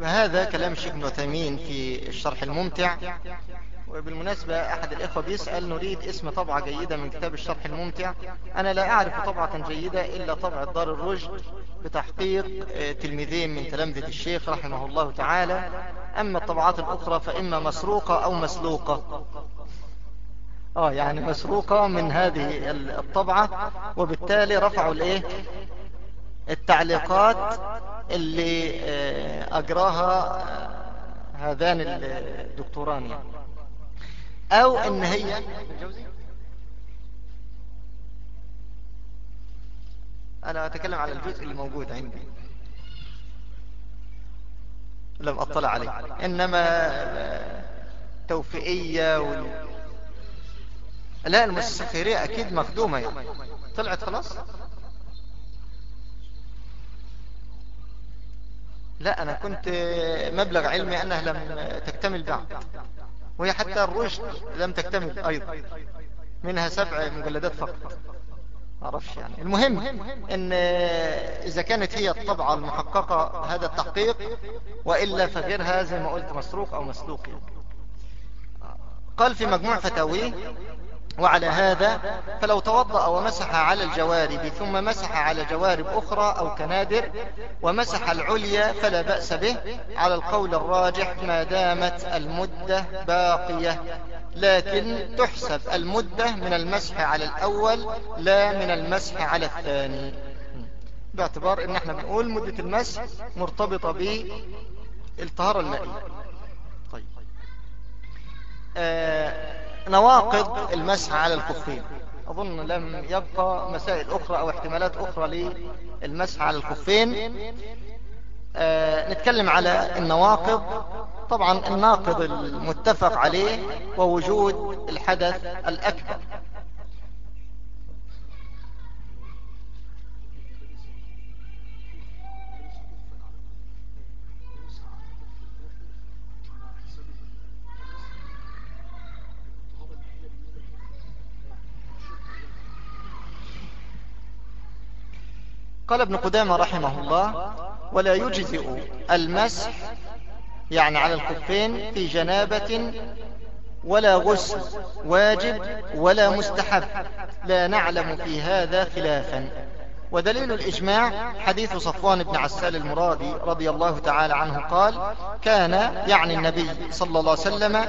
هذا كلام الشيخ ابن عثيمين في الشرح الممتع. وبالمناسبة أحد الإخوة بيسأل نريد اسم طبعة جيدة من كتاب الشرح الممتع. أنا لا أعرف طبعة جيدة إلا طبعة دار الرشد بتحقيق آه، تلميذين من تلامذة الشيخ رحمه الله تعالى. أما الطبعات الأخرى فإما مسروقة أو مسلوقة. آه يعني مسروقة من هذه الطبعة وبالتالي رفعوا الإيه؟ التعليقات اللي آه، أجراها آه، هذان الدكتوران يعني. أو إن هي أنا أتكلم على الجزء اللي موجود عندي. لم أطلع عليه. إنما توفيقية وال... لا المؤسسة الخيرية أكيد مخدومة يعني. طلعت خلاص؟ لا أنا كنت مبلغ علمي أنها لم تكتمل بعد. وهي حتى الرشد لم تكتمل أيضا. منها سبع مجلدات فقط. معرفش يعني. المهم إن إذا كانت هي الطبعة المحققة هذا التحقيق وإلا فغيرها زي ما قلت مسروق أو مسلوق يعني. قال في مجموع فتاويه وعلى هذا فلو توضأ ومسح على الجوارب ثم مسح على جوارب أخرى أو كنادر ومسح العليا فلا بأس به. على القول الراجح ما دامت المدة باقية لكن تحسب المدة من المسح على الأول لا من المسح على الثاني. باعتبار إن إحنا بنقول مدة المسح مرتبطة بالطهارة المائية. طيب. آه نواقض المسح على الخفين أظن لم يبقى مسائل أخرى أو احتمالات أخرى للمسح على الخفين آه نتكلم على النواقض. طبعا الناقض المتفق عليه ووجود الحدث الأكبر. قال ابن قدامة رحمه الله ولا يجزئ المسح يعني على الخفين في جنابة ولا غسل واجب ولا مستحب. لا نعلم في هذا خلافا. ودليل الإجماع حديث صفوان بن عسال المرادي رضي الله تعالى عنه قال كان يعني النبي صلى الله عليه وسلم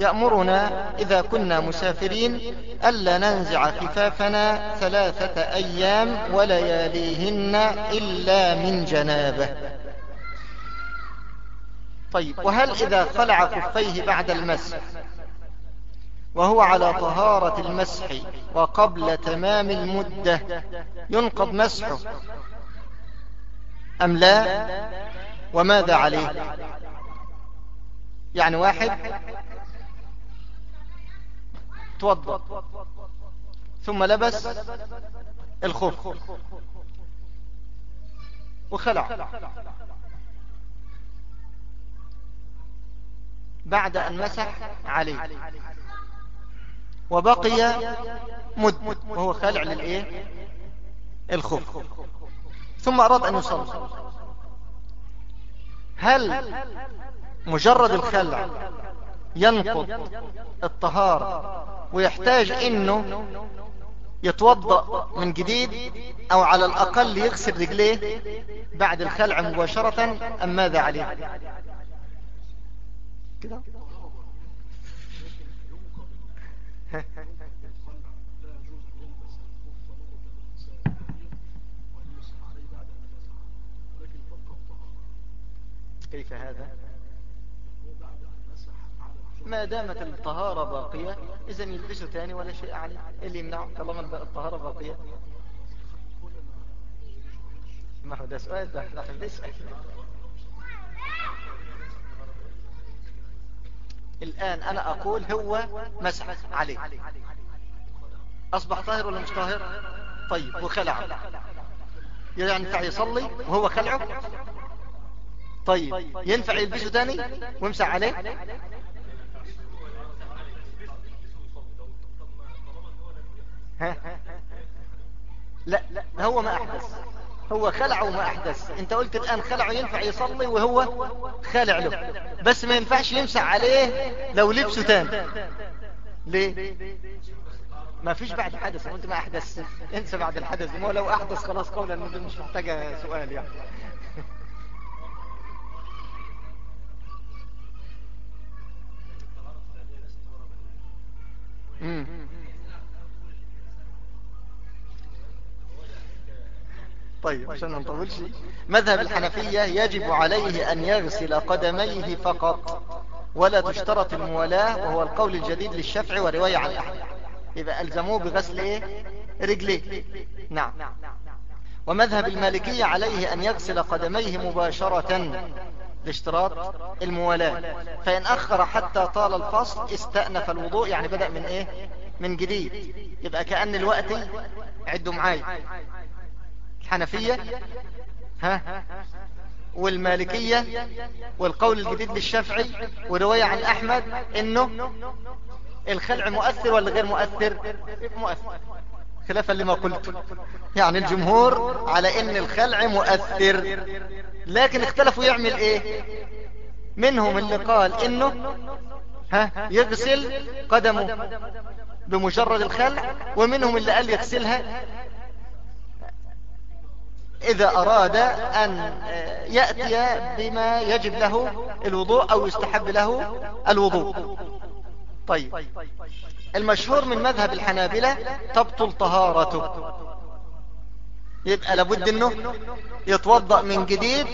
يأمرنا إذا كنا مسافرين ألا ننزع خفافنا ثلاثة أيام ولياليهن إلا من جنابه. طيب وهل إذا خلع خفيه بعد المسح وهو على طهارة المسح وقبل تمام المدة. ينقض مسحه. أم لا؟ وماذا عليه؟ يعني واحد توضى ثم لبس الخف وخلع. بعد أن مسح عليه. وبقي مد وهو خلع للإيه؟ الخف ثم أراد أن يصلي. هل مجرد الخلع ينقض الطهارة ويحتاج إنه يتوضأ من جديد أو على الأقل يغسل رجليه بعد الخلع مباشرة أم ماذا عليه؟ كده. [laughs] كيف هذا؟ ما دامت الطهارة باقية إذا يلبسه تاني ولا شيء عليه اللي يمنعه؟ طالما الطهارة باقية. ما هو ده سؤال؟ ده إحنا بنسأل الآن أنا أقول هو مسح عليه. أصبح طاهر ولا مش طاهر؟ طيب وخلع يعني ينفع يصلي وهو خلعه؟ طيب ينفع يلبسه تاني ويمسح عليه؟ ها؟ لا لا هو ما أحدث. هو خلع وما أحدث. أنت قلت الآن خلع ينفع يصلي وهو خلع له. بس ما ينفعش يمسح عليه لو لبسه تاني ليه؟ ما فيش بعد حدث. وانت ما احدث انسى بعد الحدث. ما لو أحدث خلاص قولا انه مش محتاجة سؤال يعني. [laughs] طيب عشان ما نطولش مذهب الحنفية يجب عليه أن يغسل قدميه فقط ولا تشترط المولاة وهو القول الجديد للشفع ورواية عن أحد يبقى ألزموه بغسل إيه؟ رجليه. نعم. ومذهب المالكية عليه أن يغسل قدميه مباشرة لاشتراط الموالاة. فإن أخر حتى طال الفصل استأنف الوضوء يعني بدأ من إيه؟ من جديد. يبقى كأن الوقت عدوا معاي. الحنفية ها والمالكية والقول الجديد للشافعي ورواية عن أحمد إنه الخلع مؤثر ولا غير مؤثر؟ مؤثر. خلافا لما قلت. يعني الجمهور على إن الخلع مؤثر. لكن اختلفوا يعمل إيه؟ منهم اللي قال إنه ها يغسل قدمه بمجرد الخلع ومنهم اللي قال يغسلها إذا أراد أن يأتي بما يجب له الوضوء أو يستحب له الوضوء. طيب. المشهور من مذهب الحنابلة تبطل طهارته. يبقى لابد إنه يتوضأ من جديد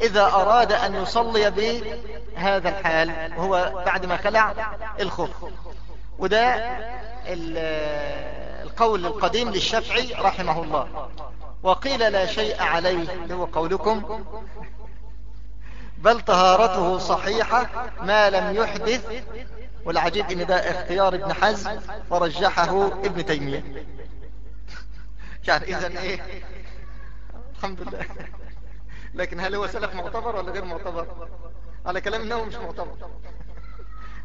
إذا أراد أن يصلي بهذا الحال وهو بعد ما خلع الخف وده القول القديم للشافعي رحمه الله. وقيل لا شيء عليه هو قولكم. بل طهارته صحيحة ما لم يحدث. والعجيب إن ده اختيار ابن حزم ورجحه ابن تيمية. [laughs] يعني اذا إيه؟ الحمد لله. لكن هل هو سلف معتبر ولا غير معتبر؟ على كلام إنه مش معتبر.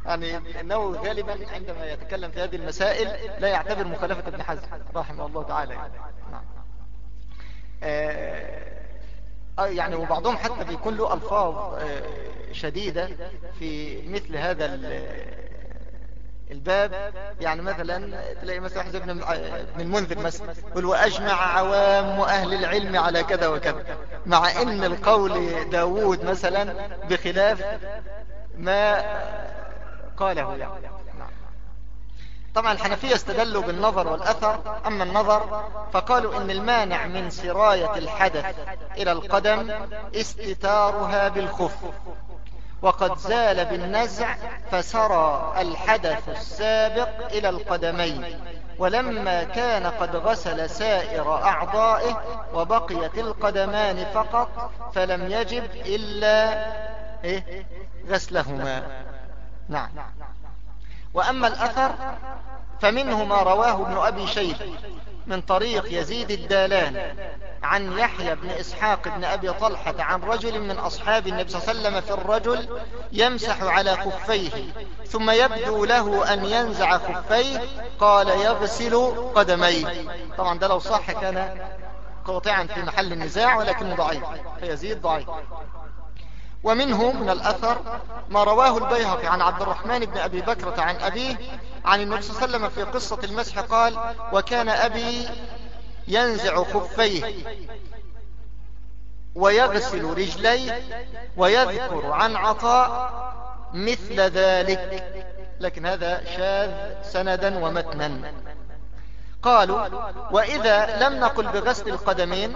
يعني إنه غالبا عندما يتكلم في هذه المسائل لا يعتبر مخالفة ابن حزم رحمه الله تعالى. يعني. نعم. آه يعني وبعضهم حتى بيكون له ألفاظ آه شديدة في مثل هذا الباب يعني مثلا تلاقي مثلا واحد ابن المنذر مثلا يقول وأجمع عوام أهل العلم على كذا وكذا مع إن القول داود مثلا بخلاف ما قاله يعني طبعا الحنفية استدلوا بالنظر والأثر أما النظر فقالوا إن المانع من سراية الحدث إلى القدم استتارها بالخف وقد زال بالنزع فسرى الحدث السابق إلى القدمين ولما كان قد غسل سائر أعضائه وبقيت القدمان فقط فلم يجب إلا إيه؟ غسلهما. نعم. وأما الأثر فمنه ما رواه ابن أبي شيب من طريق يزيد الدالان عن يحيى بن إسحاق بن أبي طلحة عن رجل من أصحاب النبي صلى الله عليه وسلم في الرجل يمسح على خفيه ثم يبدو له أن ينزع خفيه قال يغسل قدميه. طبعا ده لو صح كان قاطعا في محل النزاع ولكنه ضعيف فيزيد ضعيف. ومنه من الأثر ما رواه البيهقي عن عبد الرحمن بن أبي بكرة عن أبيه عن النبي صلى الله عليه وسلم في قصة المسح قال وكان أبي ينزع خفيه ويغسل رجليه ويذكر عن عطاء مثل ذلك لكن هذا شاذ سندا ومتنا. قالوا وإذا لم نقل بغسل القدمين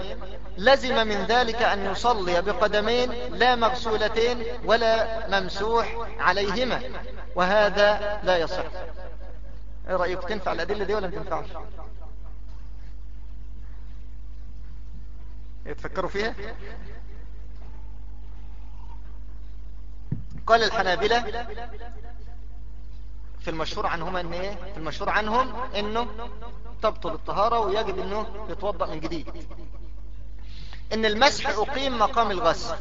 لزم من ذلك أن يصلي بقدمين لا مغسولتين ولا ممسوح عليهما وهذا لا يصح. إيه رأيك تنفع الأدلة دي ولا تنفعش؟ يتفكروا فيها؟ قال الحنابلة في المشهور عنهم إن إيه؟ في المشهور عنهم إنه تبطل الطهارة ويجب إنه يتوضأ من جديد. إن المسح أقيم مقام الغسل.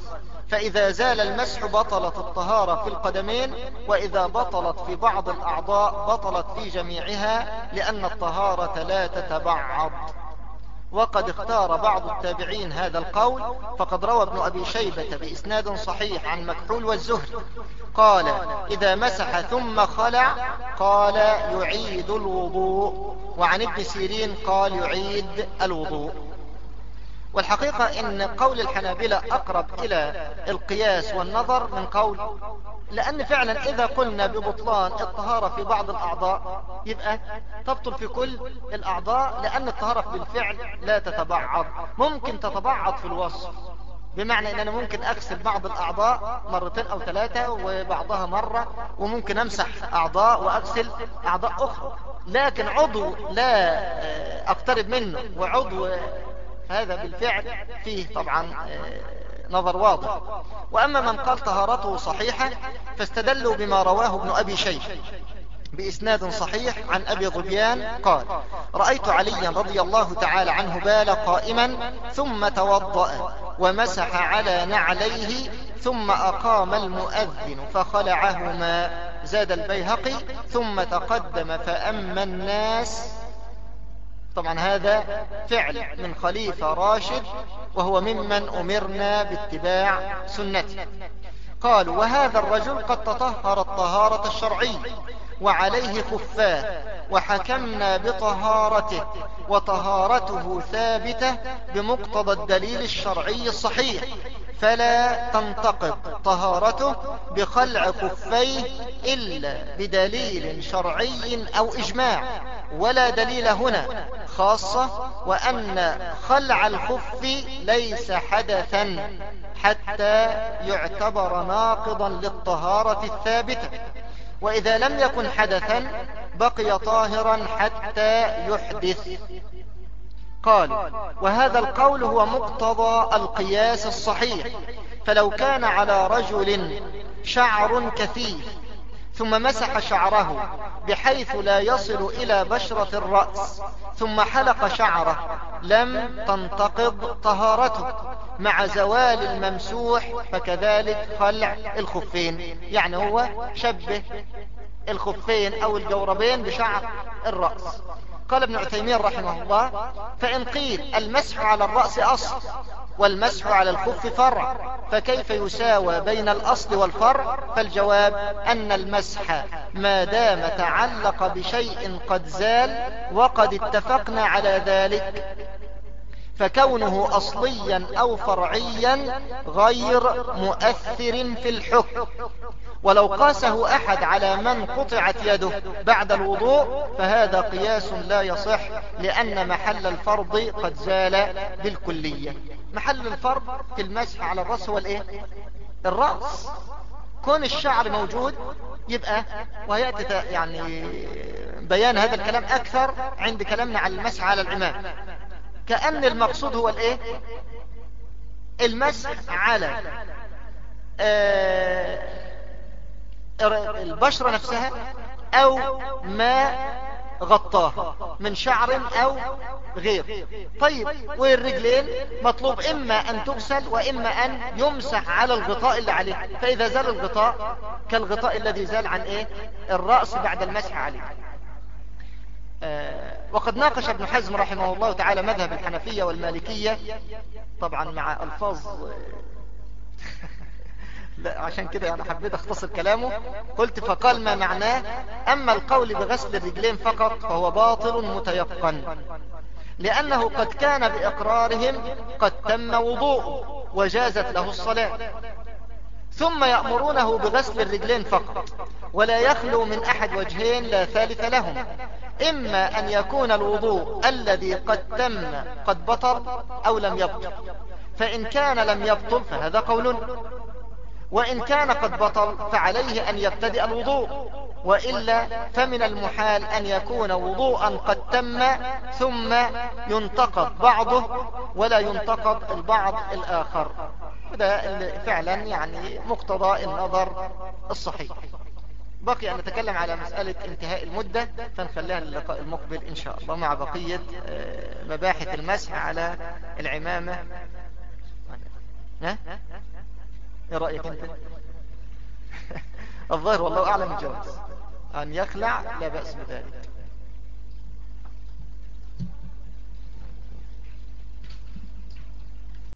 فإذا زال المسح بطلت الطهارة في القدمين وإذا بطلت في بعض الأعضاء بطلت في جميعها لأن الطهارة لا تتبعض. وقد اختار بعض التابعين هذا القول فقد روى ابن أبي شيبة بإسناد صحيح عن مكحول والزهر قال إذا مسح ثم خلع قال يعيد الوضوء. وعن ابن سيرين قال يعيد الوضوء. والحقيقة إن قول الحنابلة أقرب إلى القياس والنظر من قول لأن فعلا إذا قلنا ببطلان الطهارة في بعض الأعضاء يبقى تبطل في كل الأعضاء لأن الطهارة بالفعل لا تتبعض. ممكن تتبعض في الوصف بمعنى ان أنا ممكن اغسل بعض الأعضاء مرتين أو ثلاثة وبعضها مرة وممكن أمسح أعضاء وأغسل أعضاء أخرى. لكن عضو لا أقترب منه وعضو هذا بالفعل فيه طبعا آه، نظر واضح. وأما من قال طهارته صحيحة فاستدلوا بما رواه ابن أبي شيخ بإسناد صحيح عن أبي ظبيان قال رأيت عليا رضي الله تعالى عنه بال قائما ثم توضأ ومسح على نعليه ثم أقام المؤذن فخلعهما زاد البيهقي ثم تقدم فأما الناس طبعا هذا فعل من خليفة راشد وهو ممن أمرنا باتباع سنته. قالوا وهذا الرجل قد تطهر الطهارة الشرعية وعليه خفاه وحكمنا بطهارته وطهارته ثابتة بمقتضى الدليل الشرعي الصحيح. فلا تنتقض طهارته بخلع خفيه إلا بدليل شرعي أو إجماع ولا دليل هنا خاصة وأن خلع الخف ليس حدثا حتى يعتبر ناقضا للطهارة الثابتة. وإذا لم يكن حدثا بقي طاهرا حتى يحدث قال وهذا القول هو مقتضى القياس الصحيح. فلو كان على رجل شعر كثيف ثم مسح شعره بحيث لا يصل إلى بشرة الرأس ثم حلق شعره لم تنتقض طهارته. مع زوال الممسوح فكذلك خلع الخفين. يعني هو شبه الخفين أو الجوربين بشعر الرأس. قال ابن عثيمين رحمه الله فإن قيل المسح على الرأس أصل والمسح على الخف فرع فكيف يساوى بين الأصل والفرع؟ فالجواب أن المسح ما دام تعلق بشيء قد زال وقد اتفقنا على ذلك. فكونه أصليا أو فرعيا غير مؤثر في الحكم. ولو قاسه أحد على من قطعت يده بعد الوضوء فهذا قياس لا يصح لأن محل الفرض قد زال بالكلية. محل الفرض في المسح على الرأس هو الإيه؟ الرأس. كون الشعر موجود يبقى ويأتي يعني بيان هذا الكلام أكثر عند كلامنا على المسح على العمام. كأن المقصود هو الإيه؟ المسح على آه البشرة نفسها أو ما غطاها من شعر أو غير. طيب والرجلين مطلوب إما أن تغسل وإما أن يمسح على الغطاء اللي عليه. فإذا زال الغطاء كالغطاء الذي زال عن إيه؟ الرأس بعد المسح عليه. آه وقد ناقش ابن حزم رحمه الله تعالى مذهب الحنفية والمالكية طبعا مع ألفاظ لا [laughs] عشان كده أنا حبيت اختصر كلامه. قلت فقال ما معناه؟ أما القول بغسل الرجلين فقط فهو باطل متيقن لأنه قد كان بإقرارهم قد تم وضوءه وجازت له الصلاة. ثم يأمرونه بغسل الرجلين فقط ولا يخلو من أحد وجهين لا ثالث لهم إما أن يكون الوضوء الذي قد تم قد بطل أو لم يبطل فإن كان لم يبطل فهذا قول. وإن كان قد بطل فعليه أن يبتدئ الوضوء وإلا فمن المحال أن يكون وضوءا قد تم ثم ينتقض بعضه ولا ينتقض البعض الآخر. وده فعلا يعني مقتضى النظر الصحيح. بقي أن نتكلم على مسألة انتهاء المدة فنخليها للقاء المقبل إن شاء الله مع بقية آه، مباحث المسح على العمامة. ها؟ إيه رأيك أنت؟ [laughs] الظاهر والله أعلم الجواز أن يخلع لا بأس بذلك.